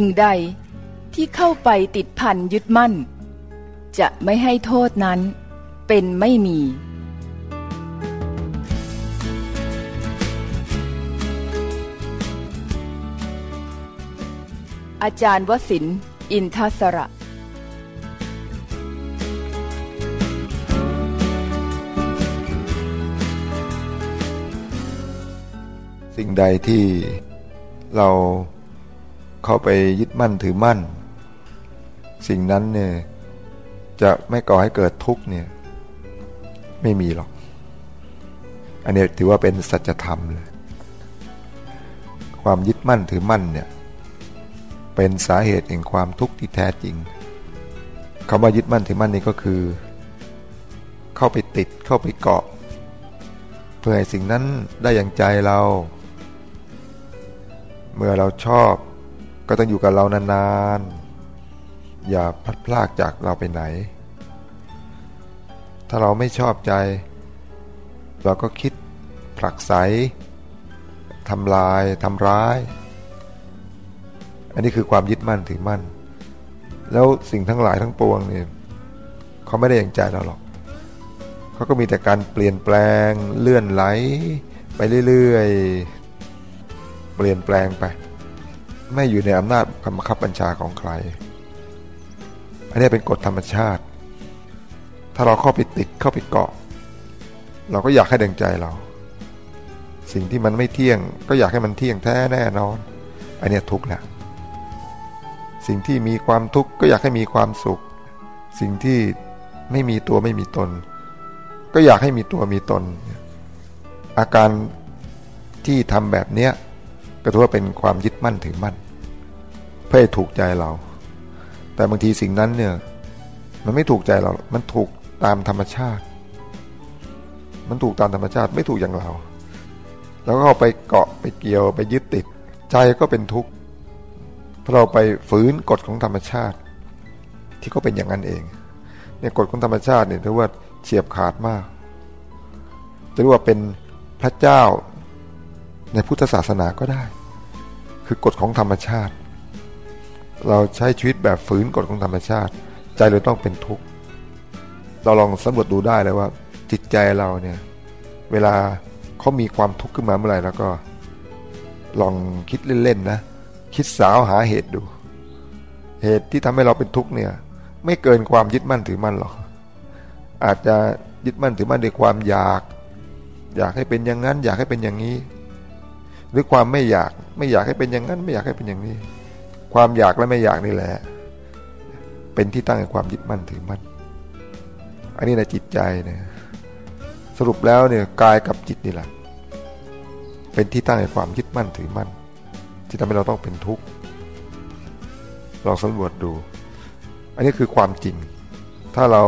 สิ่งใดที่เข้าไปติดพันยึดมั่น จะไม่ให้โทษนั้นเป็นไม่มี อาจารย์วสินอินทศระสิ่งใดที่เรา เข้าไปยึดมั่นถือมั่น สิ่งนั้นเนี่ยจะไม่ก่อให้เกิดทุกข์เนี่ยไม่มีหรอก อันนี้ถือว่าเป็นสัจธรรมเลยความยึดมั่นถือมั่นเนี่ยเป็นสาเหตุแห่งความทุกข์ที่แท้จริงคำว่ายึดมั่นถือมั่นนี่ก็คือ เข้าไปติดเข้าไปเกาะ เพื่อให้สิ่งนั้นได้อย่างใจเรา เมื่อเราชอบ ก็ต้องอยู่กับเรานานๆ อย่าพลัดพรากจากเราไปไหน ถ้าเราไม่ชอบใจ เราก็คิดผลักไสทำลายทำร้าย อันนี้คือความยึดมั่นถือมั่น แล้วสิ่งทั้งหลายทั้งปวงเนี่ยเขาไม่ได้อย่างใจเราหรอกเขาก็มีแต่การเปลี่ยนแปลงเลื่อนไหล ไปเรื่อยๆ เปลี่ยนแปลงไป ไม่อยู่ในอำนาจคำบังคับบัญชาของใคร อันนี้เป็นกฎธรรมชาติ ถ้าเราเข้าไปติดเข้าไปเกาะ เราก็อยากให้ดังใจเรา สิ่งที่มันไม่เที่ยง ก็อยากให้มันเที่ยงแท้แน่นอน อันนี้ทุกข์แหละ สิ่งที่มีความทุกข์ก็อยากให้มีความสุข สิ่งที่ไม่มีตัวไม่มีตน ก็อยากให้มีตัวมีตน อาการที่ทำแบบเนี้ย ก็ถือว่าเป็นความยึดมั่นถือมั่น เพื่อถูกใจเรา แต่บางทีสิ่งนั้นเนี่ย มันไม่ถูกใจเรา มันถูกตามธรรมชาติ มันถูกตามธรรมชาติไม่ถูกอย่างเรา แล้วก็ไปเกาะไปเกี่ยวไปยึดติด ใจก็เป็นทุกข์เพราะเราไปฝืนกฎของธรรมชาติ ที่เขาเป็นอย่างนั้นเองเนี่ยกฎของธรรมชาติเนี่ยถือว่าเฉียบขาดมากจะเรียกว่าเป็นพระเจ้า ในพุทธศาสนาก็ได้ คือกฎของธรรมชาติ เราใช้ชีวิตแบบฝืนกฎของธรรมชาติ ใจเราต้องเป็นทุกข์เราลองสำรวจดูได้เลยว่า จิตใจเราเนี่ยเวลาเขามีความทุกข์ขึ้นมาเมื่อไหร่แล้วก็ ลองคิดเล่นๆนะ คิดสาวหาเหตุดู เหตุที่ทำให้เราเป็นทุกข์เนี่ย ไม่เกินความยึดมั่นถือมั่นหรอกอาจจะยึดมั่นถือมั่นด้วยความอยาก อยากให้เป็นอย่างนั้น อยากให้เป็นอย่างนี้ หรือความไม่อยากไม่อยากให้เป็นอย่างนั้น ไม่อยากให้เป็นอย่างนี้ ความอยากและไม่อยากนี่แหละ เป็นที่ตั้งแห่งความยึดมั่นถือมั่นอันนี้ในจิตใจเนี่ยสรุปแล้วเนี่ยกายกับจิตนี่แหละเป็นที่ตั้งแห่งความยึดมั่นถือมั่นที่ทำให้เราต้องเป็นทุกข์ลองสำรวจดู อันนี้คือความจริง ถ้าเรา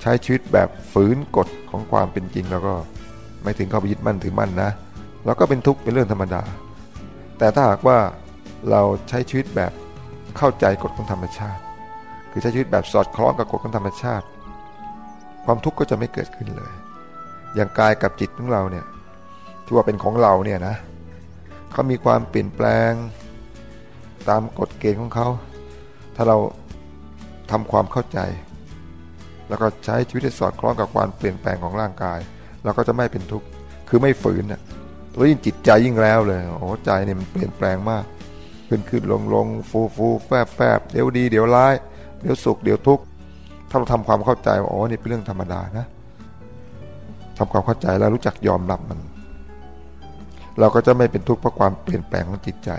ใช้ชีวิตแบบฝืนกฎของความเป็นจริง แล้วก็ไม่ถึงเข้าไปยึดมั่นถือมั่นนะ เราก็เป็นทุกข์เป็นเรื่องธรรมดา แต่ถ้าหากว่าเราใช้ชีวิตแบบเข้าใจกฎของธรรมชาติ คือใช้ชีวิตแบบสอดคล้องกับกฎของธรรมชาติ ความทุกข์ก็จะไม่เกิดขึ้นเลย อย่างกายกับจิตของเราเนี่ยที่ว่าเป็นของเราเนี่ยนะเขามีความเปลี่ยนแปลง ตามกฎเกณฑ์ของเขา ถ้าเราทำความเข้าใจ แล้วก็ใช้ชีวิตสอดคล้องกับความเปลี่ยนแปลงของร่างกาย เราก็จะไม่เป็นทุกข์คือไม่ฝืนอะ แล้วยิ่งจิตใจยิ่งแล้วเลยโอ้ใจเนี่ยมันเปลี่ยนแปลงมาก ขึ้นขึ้นลงลงฟูฟูแฟบแฟบเดี๋ยวดีเดี๋ยวร้าย เดี๋ยวสุขเดี๋ยวทุกข์ถ้าเราทำความเข้าใจว่าอ๋อนี่เป็นเรื่องธรรมดานะทำความเข้าใจแล้วรู้จักยอมรับมัน เราก็จะไม่เป็นทุกข์เพราะความเปลี่ยนแปลงของจิตใจ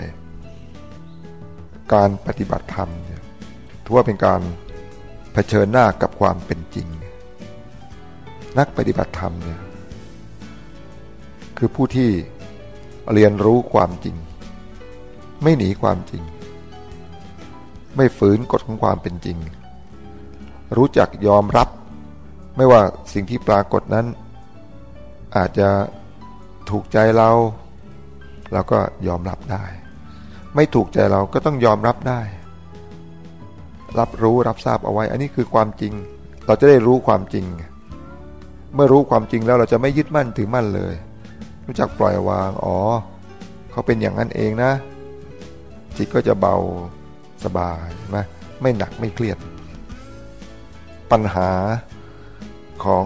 การปฏิบัติธรรมเนี่ยถือว่าเป็นการเผชิญหน้ากับความเป็นจริง นักปฏิบัติธรรมเนี่ย คือผู้ที่เรียนรู้ความจริง ไม่หนีความจริง ไม่ฝืนกฎของความเป็นจริง รู้จักยอมรับ ไม่ว่าสิ่งที่ปรากฏนั้น อาจจะถูกใจเรา เราก็ยอมรับได้ ไม่ถูกใจเราก็ต้องยอมรับได้ รับรู้รับทราบเอาไว้ อันนี้คือความจริง เราจะได้รู้ความจริง เมื่อรู้ความจริงแล้วเราจะไม่ยึดมั่นถือมั่นเลย รู้จักปล่อยวาง อ๋อ เขาเป็นอย่างนั้นเองนะ จิตก็จะเบาสบายไหมไม่หนักไม่เครียด ปัญหาของ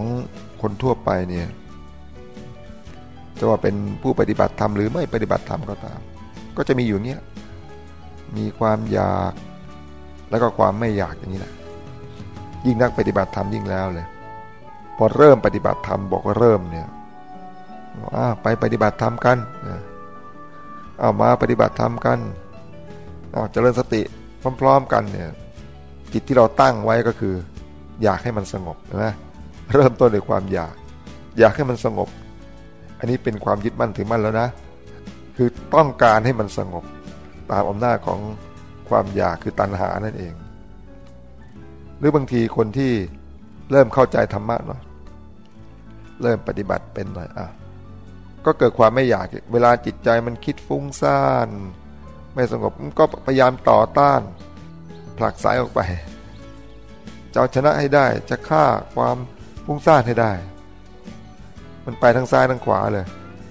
คนทั่วไปเนี่ยจะว่าเป็นผู้ปฏิบัติธรรมหรือไม่ปฏิบัติธรรมก็ตาม ก็จะมีอยู่เงี้ยมีความอยากแล้วก็ความไม่อยากอย่างนี้แหละยิ่งนักปฏิบัติธรรมยิ่งแล้วเลย พอเริ่มปฏิบัติธรรมบอกว่าเริ่มเนี่ย ไปปฏิบัติธรรมกันเอามาปฏิบัติธรรมกันเอาเจริญสติพร้อมๆกันเนี่ยจิตที่เราตั้งไว้ก็คือ อยากให้มันสงบนะเริ่มต้นด้วยความอยาก อยากให้มันสงบ อันนี้เป็นความยึดมั่นถือมั่นแล้วนะ คือต้องการให้มันสงบ ตามอำนาจของความอยากคือตัณหานั่นเอง หรือบางทีคนที่เริ่มเข้าใจธรรมะหน่อยเริ่มปฏิบัติเป็นหน่อยอะ ก็เกิดความไม่อยาก เวลาจิตใจมันคิดฟุ้งซ่าน ไม่สงบก็พยายามต่อต้าน ผลักสายออกไปจะเอาชนะให้ได้จะฆ่าความฟุ้งซ่านให้ได้ มันไปทั้งซ้ายทั้งขวาเลย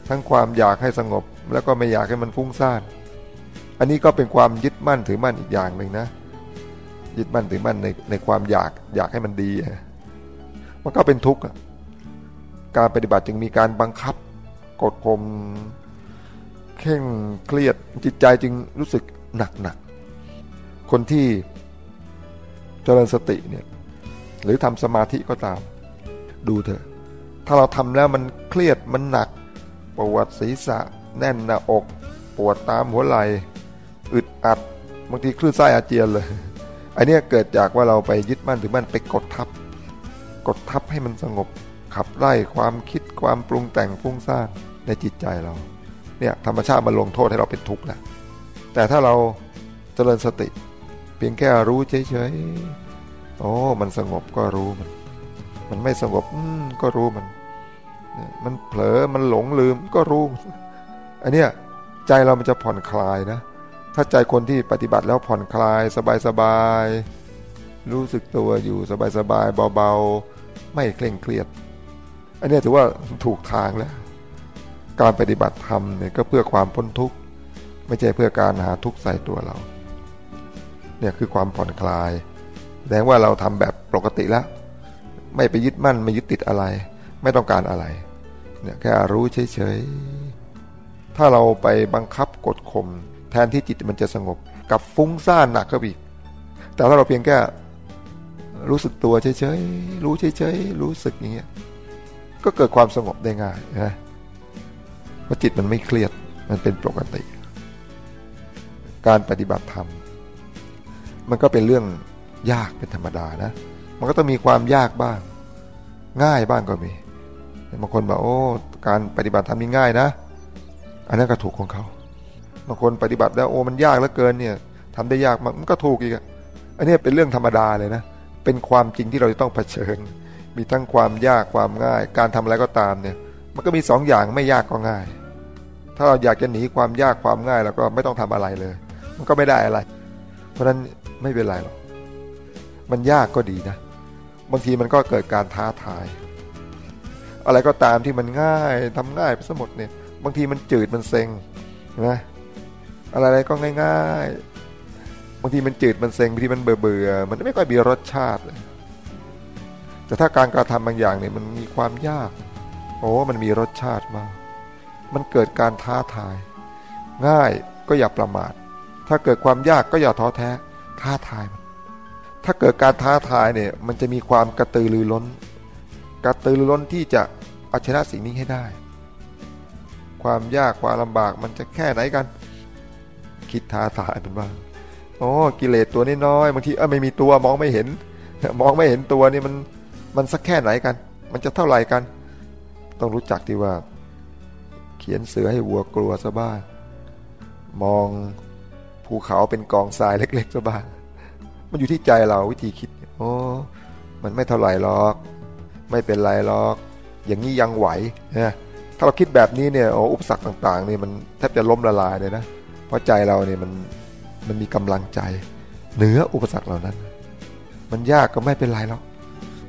ทั้งความอยากให้สงบ แล้วก็ไม่อยากให้มันฟุ้งซ่าน อันนี้ก็เป็นความยึดมั่นถือมั่นอีกอย่างหนึ่งนะ ยึดมั่นถือมั่นในในความอยากอยากให้มันดี มันก็เป็นทุกข์การปฏิบัติจึงมีการบังคับ กดข่มเข่งเครียดจิตใจจึงรู้สึกหนักหนักคนที่เจริญสติเนี่ยหรือทำสมาธิก็ตาม ดูเถอะ ถ้าเราทำแล้วมันเครียดมันหนักปวดศีรษะ แน่นหน้าอก ปวดตามหัวไหล่อึดอัดบางทีคลื่นไส้อาเจียนเลยอันนี้เกิดจากว่าเราไปยึดมั่นถือมั่นไปกดทับ กดทับให้มันสงบ ขับไล่ความคิดความปรุงแต่งฟุ้งซ่านในจิตใจเราเนี่ยธรรมชาติมาลงโทษให้เราเป็นทุกข์แล้วแต่ถ้าเราเจริญสติ เพียงแค่รู้เฉยๆโอ้มันสงบก็รู้มัน มันไม่สงบก็รู้มัน มันเผลอมันหลงลืมก็รู้ อันเนี้ยใจเรามันจะผ่อนคลายนะ ถ้าใจคนที่ปฏิบัติแล้วผ่อนคลายสบายๆรู้สึกตัวอยู่สบายๆเบาๆ ไม่เคร่งเครียด อันนี้ถือว่าถูกทางแล้ว การปฏิบัติธรรมเนี่ยก็เพื่อความพ้นทุกข์ไม่ใช่เพื่อการหาทุกข์ใส่ตัวเรา เนี่ยคือความผ่อนคลายแสดงว่าเราทำแบบปกติแล้ว ไม่ไปยึดมั่นไม่ยึดติดอะไร ไม่ต้องการอะไร เนี่ยแค่รู้เฉยๆถ้าเราไปบังคับกดข่มแทนที่จิตมันจะสงบกับฟุ้งซ่านหนักก็อีก แต่ถ้าเราเพียงแค่รู้สึกตัวเฉยๆรู้เฉยๆรู้สึกอย่างเงี้ย ก็เกิดความสงบได้ง่ายนะเพราะจิตมันไม่เครียดมันเป็นปกติ การปฏิบัติธรรม มันก็เป็นเรื่องยากเป็นธรรมดานะ มันก็ต้องมีความยากบ้าง ง่ายบ้างก็มีบางคนบอกโอ้ การปฏิบัติธรรมนี่ง่ายนะ อันนั้นก็ถูกของเขาบางคนปฏิบัติแล้วโอ้มันยากเหลือเกินเนี่ยทำได้ยากมากมันก็ถูกอีกอันนี้เป็นเรื่องธรรมดาเลยนะ เป็นความจริงที่เราจะต้องเผชิญ มีทั้งความยากความง่าย การทำอะไรก็ตามเนี่ย มันก็มีสองอย่างไม่ยากก็ง่าย ถ้าเราอยากจะหนีความยากความง่าย แล้วก็ไม่ต้องทำอะไรเลย มันก็ไม่ได้อะไร เพราะฉะนั้นไม่เป็นไรหรอกมันยากก็ดีนะ บางทีมันก็เกิดการท้าทาย อะไรก็ตามที่มันง่ายทำง่ายไปสมดเนี่ย บางทีมันจืดมันเซ็งนะอะไรๆก็ง่ายๆบางทีมันจืดมันเซ็งบางทีมันเบื่อเบื่อมันไม่ค่อยมีรสชาติเลย แต่ถ้าการกระทำบางอย่างเนี่ยมันมีความยาก โอ้มันมีรสชาติมาก มันเกิดการท้าทาย ง่ายก็อย่าประมาท ถ้าเกิดความยากก็อย่าท้อแท้ ท้าทายมัน ถ้าเกิดการท้าทายเนี่ยมันจะมีความกระตือรือร้น กระตือรือร้นที่จะเอาชนะสิ่งนี้ให้ได้ ความยากความลำบากมันจะแค่ไหนกัน คิดท้าทายเป็นบ้างโอ้กิเลสตัวนี้น้อยบางทีเออไม่มีตัวมองไม่เห็น มองไม่เห็นตัวนี่มัน มันสักแค่ไหนกัน มันจะเท่าไหร่กัน ต้องรู้จักที่ว่า เขียนเสือให้วัวกลัวซะบ้างมองภูเขาเป็นกองทรายเล็กๆซะบ้างมันอยู่ที่ใจเราวิธีคิดโอ้มันไม่เท่าไหร่หรอก ไม่เป็นไรหรอก อย่างนี้ยังไหวนะถ้าเราคิดแบบนี้เนี่ยโอ้อุปสรรคต่างๆเนี่ยมันแทบจะล้มละลายเลยนะเพราะใจเราเนี่ยมันมันมีกำลังใจ เหนืออุปสรรคเหล่านั้น มันยากก็ไม่เป็นไรหรอก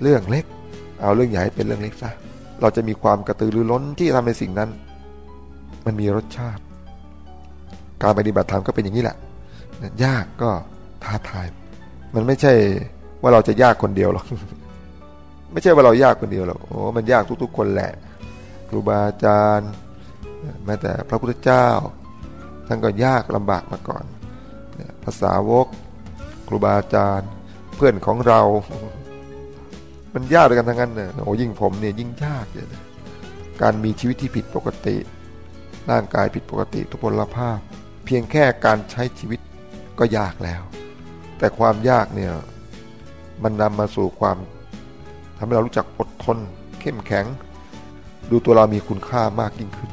เรื่องเล็ก เอาเรื่องใหญ่เป็นเรื่องเล็กซะเราจะมีความกระตือรือร้นที่ทำในสิ่งนั้น มันมีรสชาติ การปฏิบัติธรรมก็เป็นอย่างนี้แหละยากก็ท้าทาย มันไม่ใช่ว่าเราจะยากคนเดียวหรอกไม่ใช่ว่าเรายากคนเดียวหรอกโอ้มันยากทุกๆ คนแหละครูบาอาจารย์แม้แต่พระพุทธเจ้าท่านก็ยากลำบากมาก่อนภาษาวก ครูบาอาจารย์ เพื่อนของเรา มันยากด้วยกันทั้งนั้นเนี่ยโอ้ยิ่งผมเนี่ยยิ่งยากเลยการมีชีวิตที่ผิดปกติ ร่างกายผิดปกติทุพพลภาพ เพียงแค่การใช้ชีวิตก็ยากแล้ว แต่ความยากเนี่ยมันนำมาสู่ความทำให้เรารู้จักอดทน เข้มแข็ง ดูตัวเรามีคุณค่ามากยิ่งขึ้น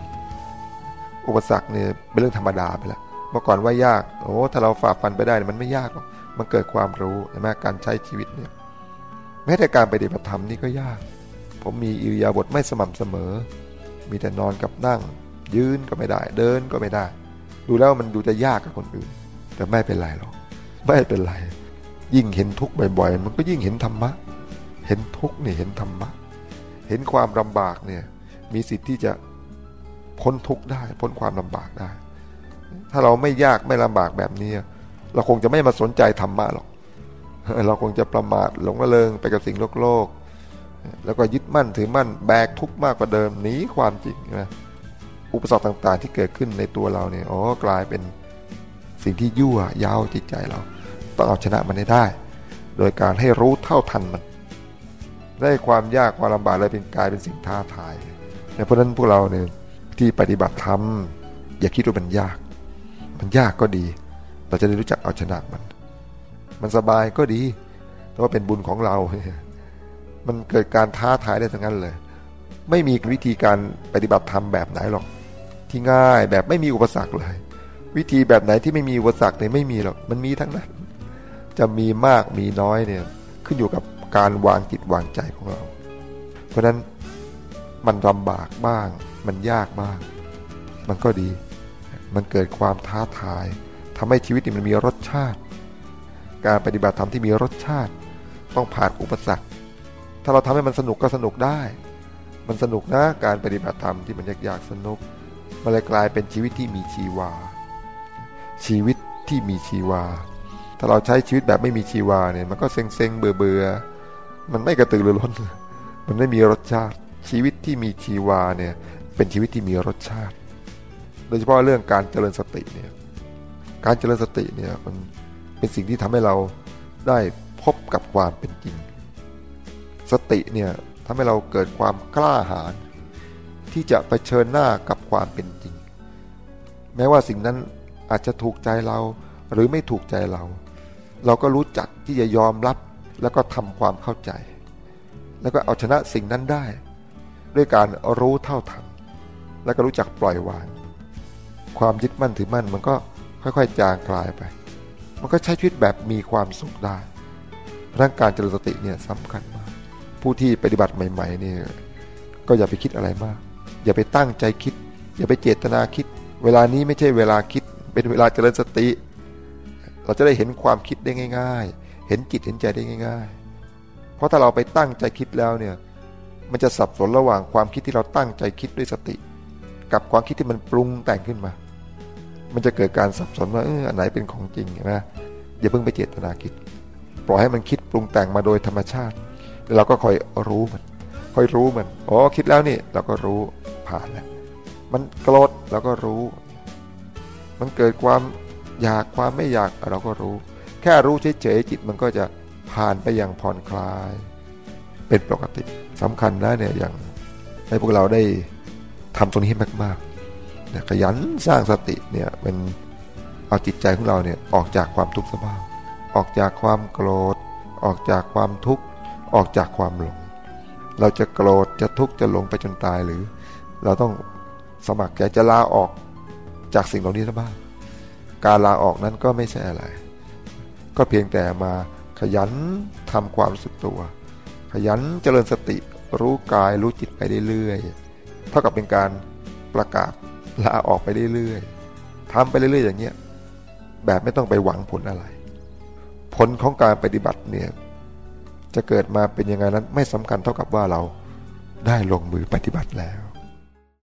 อุปสรรคเนี่ยเป็นเรื่องธรรมดาไปแล้วเมื่อก่อนว่ายาก โอ้ถ้าเราฝ่าฟันไปได้มันไม่ยากหรอกมันเกิดความรู้ใช่ไหมการใช้ชีวิตเนี่ย แม้แต่การปฏิบัติธรรมนี่ก็ยาก ผมมีอิริยาบถไม่สม่ำเสมอ มีแต่นอนกับนั่ง ยืนก็ไม่ได้ เดินก็ไม่ได้ ดูแล้วมันดูจะยากกับคนอื่น แต่ไม่เป็นไรหรอกไม่เป็นไร ยิ่งเห็นทุกข์บ่อยๆ มันก็ยิ่งเห็นธรรมะ เห็นทุกข์นี่เห็นธรรมะ เห็นความลำบากเนี่ย มีสิทธิ์ที่จะพ้นทุกข์ได้ พ้นความลำบากได้ ถ้าเราไม่ยากไม่ลำบากแบบนี้เราคงจะไม่มาสนใจธรรมะหรอก เราคงจะประมาทหลงระเริงไปกับสิ่งโลกโลก แล้วก็ยึดมั่นถือมั่นแบกทุกข์มากกว่าเดิมหนีความจริงนะอุปสรรคต่างๆ ที่เกิดขึ้นในตัวเราเนี่ยอ๋อกลายเป็นสิ่งที่ยั่วยาวจิตใจเรา ต้องเอาชนะมันให้ได้ โดยการให้รู้เท่าทันมัน ได้ความยากความลำบากเลยเป็นกลายเป็นสิ่งท้าทายเพราะฉะนั้นพวกเราเนี่ยที่ปฏิบัติธรรมอย่าคิดว่ามันยาก มันยากก็ดี เราจะได้รู้จักเอาชนะมัน มันสบายก็ดี แต่ว่าเป็นบุญของเรา มันเกิดการท้าทายได้ทั้งนั้นเลย ไม่มีวิธีการปฏิบัติธรรมแบบไหนหรอก ที่ง่ายแบบไม่มีอุปสรรคเลย วิธีแบบไหนที่ไม่มีอุปสรรคเนี่ยไม่มีหรอก มันมีทั้งนั้น จะมีมากมีน้อยเนี่ยขึ้นอยู่กับการวางจิตวางใจของเรา เพราะนั้นมันลำบากบ้าง มันยากบ้าง มันก็ดี มันเกิดความท้าทายทำให้ชีวิตมันมีรสชาติ การปฏิบัติธรรมที่มีรสชาติ ต้องผ่านอุปสรรค ถ้าเราทำให้มันสนุกก็สนุกได้ มันสนุกนะการปฏิบัติธรรมที่มันยากๆสนุก มันเลยกลายเป็นชีวิตที่มีชีวา ชีวิตที่มีชีวา ถ้าเราใช้ชีวิตแบบไม่มีชีวาเนี่ยมันก็เซ็งๆเบื่อๆมันไม่กระตือรือร้น มันไม่มีรสชาติ ชีวิตที่มีชีวาเนี่ยเป็นชีวิตที่มีรสชาติ โดยเฉพาะเรื่องการเจริญสติเนี่ยการเจริญสติเนี่ยมัน เป็นสิ่งที่ทำให้เราได้พบกับความเป็นจริง สติเนี่ยทำให้เราเกิดความกล้าหาญที่จะไปเชิญหน้ากับความเป็นจริง แม้ว่าสิ่งนั้นอาจจะถูกใจเราหรือไม่ถูกใจเรา เราก็รู้จักที่จะยอมรับแล้วก็ทำความเข้าใจ แล้วก็เอาชนะสิ่งนั้นได้ ด้วยการรู้เท่าทันแล้วก็รู้จักปล่อยวาง ความยึดมั่นถือมั่นมันก็ค่อยๆ จางคลายไป มันก็ใช้ชีวิตแบบมีความสุขได้ร่างการเจริญสติเนี่ยสำคัญมาก ผู้ที่ปฏิบัติใหม่ๆเนี่ยก็อย่าไปคิดอะไรมาก อย่าไปตั้งใจคิด อย่าไปเจตนาคิด เวลานี้ไม่ใช่เวลาคิด เป็นเวลาเจริญสติ เราจะได้เห็นความคิดได้ง่าย ๆ เห็นจิตเห็นใจได้ง่าย ๆ เพราะถ้าเราไปตั้งใจคิดแล้วเนี่ยมันจะสับสนระหว่างความคิดที่เราตั้งใจคิดด้วยสติ กับความคิดที่มันปรุงแต่งขึ้นมา มันจะเกิดการสับสนว่าเอออันไหนเป็นของจริงนะอย่าเพิ่งไปเจตนาคิด ปล่อยให้มันคิดปรุงแต่งมาโดยธรรมชาติแล้วเราก็คอยรู้มันคอยรู้มันอ๋อคิดแล้วนี่เราก็รู้ผ่านแล้วมันโกรธเราก็รู้ มันเกิดความอยากความไม่อยากเราก็รู้ แค่รู้เฉยๆจิตมันก็จะผ่านไปอย่างผ่อนคลาย เป็นปกติสำคัญนะเนี่ยอย่างให้พวกเราได้ทำตรงนี้ให้มากๆ นี่ยขยันสร้างสติเนี่ยเป็นเอาจิตใจของเราเนี่ยออกจากความทุกข์สบายออกจากความโกรธ ออกจากความทุกข์ออกจากความหลง เราจะโกรธจะทุกข์จะหลงไปจนตายหรือ เราต้องสมัครใจจะลาออกจากสิ่งเหล่านี้บ้างการลาออกนั้นก็ไม่ใช่อะไร ก็เพียงแต่มาขยันทำความรู้สึกตัว ขยันเจริญสติรู้กายรู้จิตไปเรื่อยๆเท่ากับเป็นการประกาศ ลาออกไปเรื่อยๆทำไปเรื่อยๆอย่างเงี้ยแบบไม่ต้องไปหวังผลอะไร ผลของการปฏิบัติเนี่ยจะเกิดมาเป็นยังไงนั้นไม่สำคัญเท่ากับว่าเราได้ลงมือปฏิบัติแล้ว